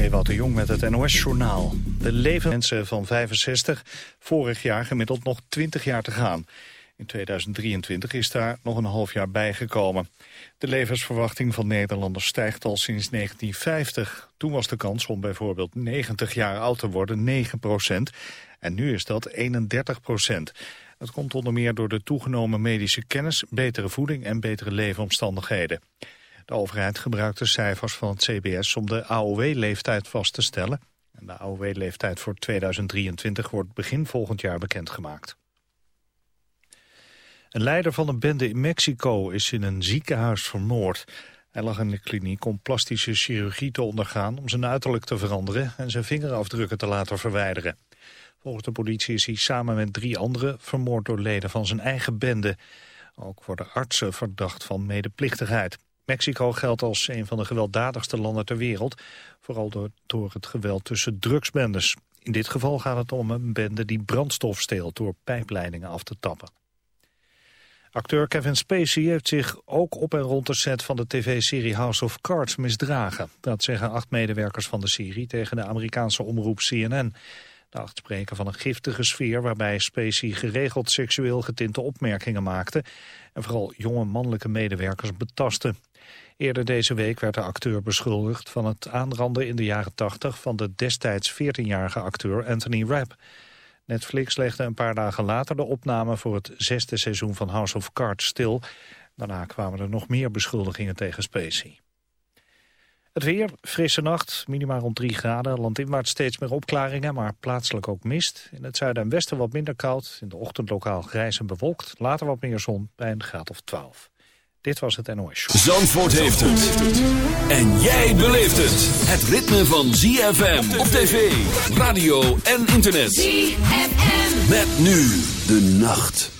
Ewout de Jong met het NOS-journaal. De leven mensen van 65 vorig jaar gemiddeld nog 20 jaar te gaan. In 2023 is daar nog een half jaar bijgekomen. De levensverwachting van Nederlanders stijgt al sinds 1950. Toen was de kans om bijvoorbeeld 90 jaar oud te worden 9 procent. En nu is dat 31 procent. Dat komt onder meer door de toegenomen medische kennis, betere voeding en betere leefomstandigheden. De overheid gebruikt de cijfers van het CBS om de AOW-leeftijd vast te stellen. En de AOW-leeftijd voor 2023 wordt begin volgend jaar bekendgemaakt. Een leider van een bende in Mexico is in een ziekenhuis vermoord. Hij lag in de kliniek om plastische chirurgie te ondergaan... om zijn uiterlijk te veranderen en zijn vingerafdrukken te laten verwijderen. Volgens de politie is hij samen met drie anderen vermoord door leden van zijn eigen bende. Ook worden artsen verdacht van medeplichtigheid. Mexico geldt als een van de gewelddadigste landen ter wereld, vooral door, door het geweld tussen drugsbendes. In dit geval gaat het om een bende die brandstof steelt door pijpleidingen af te tappen. Acteur Kevin Spacey heeft zich ook op en rond de set van de tv-serie House of Cards misdragen. Dat zeggen acht medewerkers van de serie tegen de Amerikaanse omroep CNN. De acht spreken van een giftige sfeer waarbij Spacey geregeld seksueel getinte opmerkingen maakte en vooral jonge mannelijke medewerkers betasten. Eerder deze week werd de acteur beschuldigd van het aanranden in de jaren 80 van de destijds 14-jarige acteur Anthony Rapp. Netflix legde een paar dagen later de opname voor het zesde seizoen van House of Cards stil. Daarna kwamen er nog meer beschuldigingen tegen Spacey. Het weer, frisse nacht, minimaal rond 3 graden. Landinwaarts steeds meer opklaringen, maar plaatselijk ook mist. In het zuiden en westen wat minder koud. In de ochtend lokaal grijs en bewolkt. Later wat meer zon bij een graad of 12. Dit was het NOS Zandvoort heeft het. En jij beleeft het. Het ritme van ZFM op tv, radio en internet. ZFM. Met nu de nacht.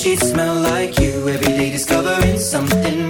She smell like you. Every day discovering something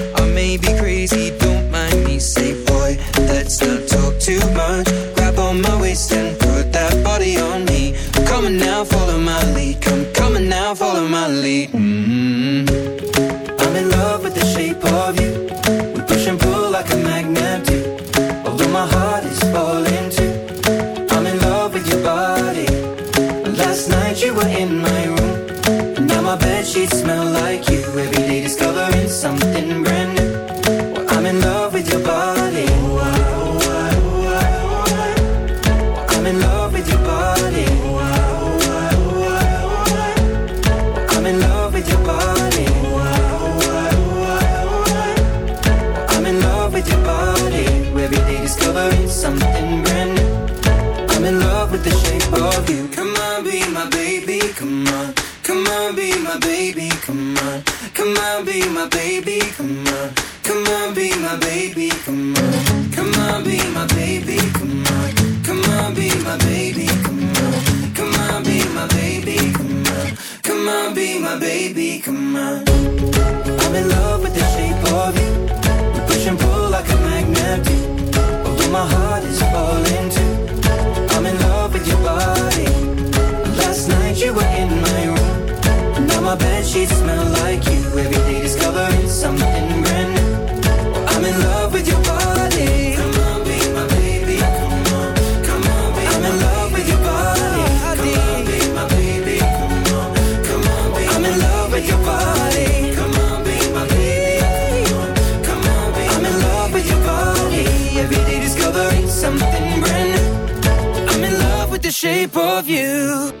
shape of you.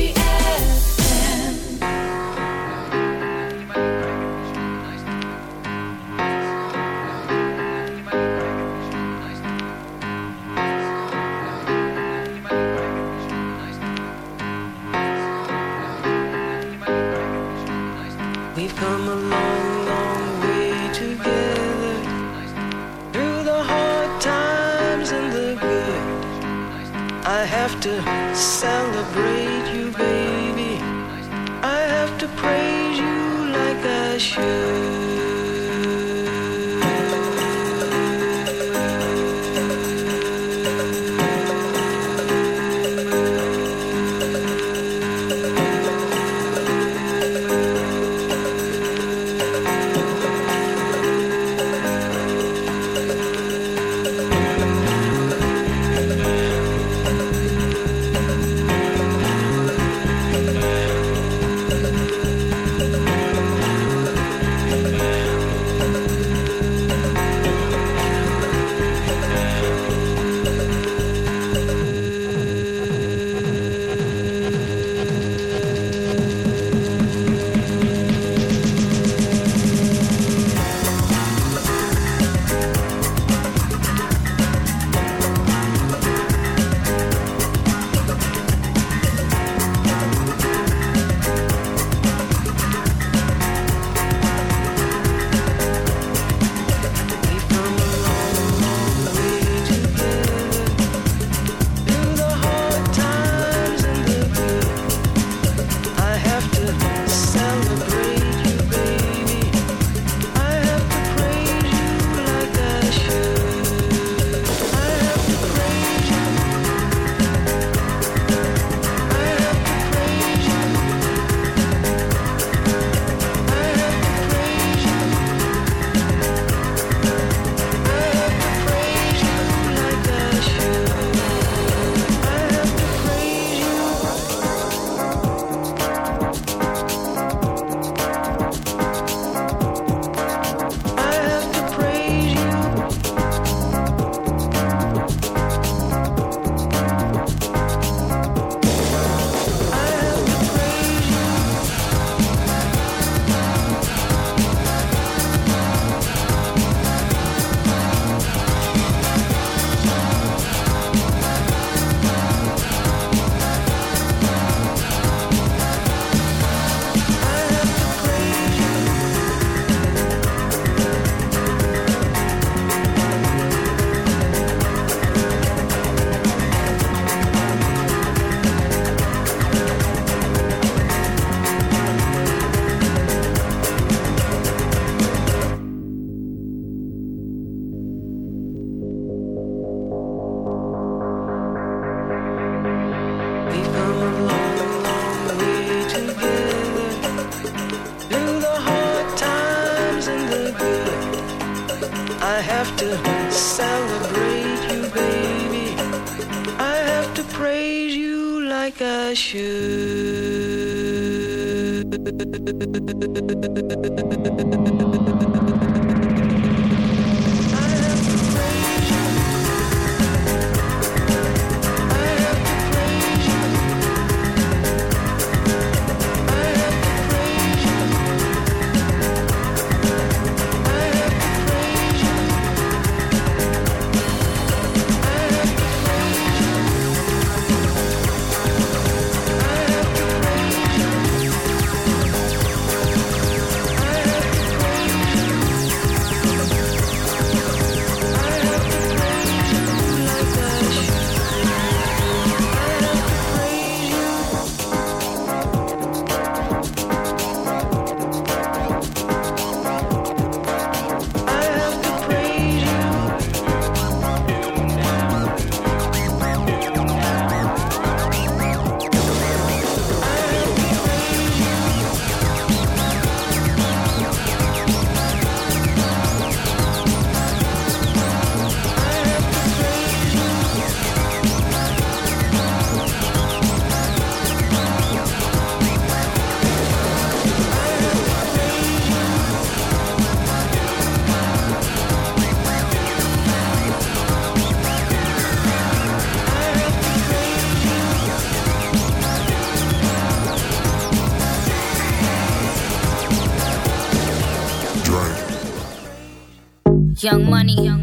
Young money, young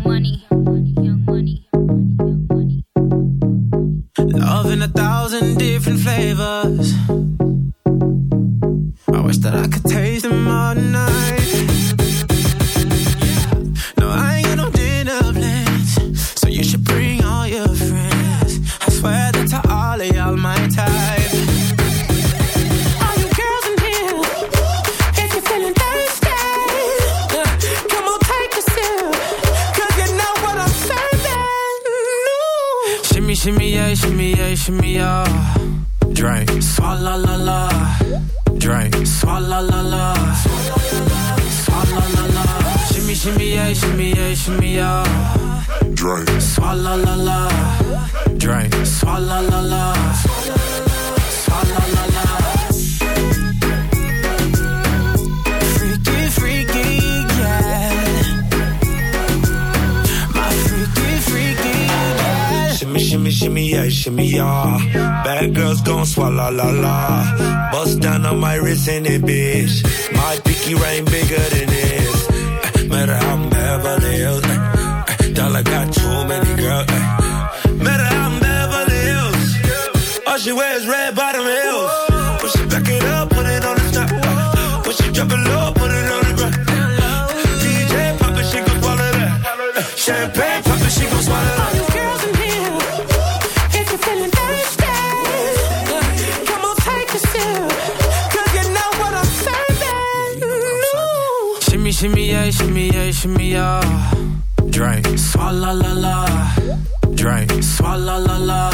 many girls. eh. Matter how I'm Beverly Hills. All she wears red bottom heels. When she back it up, put it on the top. When she drop it low, put it on the ground. DJ pop it, she gon' swallow that. Champagne pop it, she gon' swallow that. All you girls in here, if you're feeling thirsty, come on take a sip, 'cause you know what I'm serving. Shimmy, shimmy, yeah, shimmy, yeah, shimmy, yeah. Drink, swalla la la. Drink, swalla la la.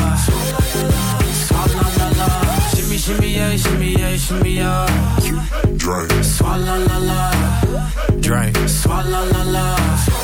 Swalla la la. Shimmy, shimmy, yeah, shimmy, yeah, shimmy, yeah. Swalla la la. Drink, swalla la la.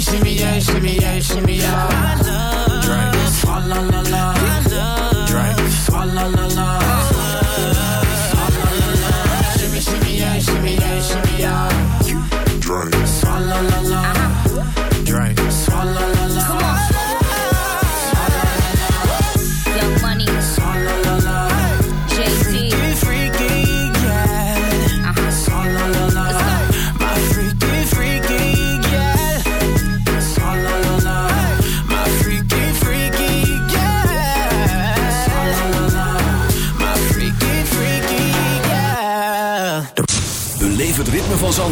Shimmy, shimmy, yeah, shimmy, yeah, shimmy, yeah. Drink, swalla la la. Drink, swalla la la.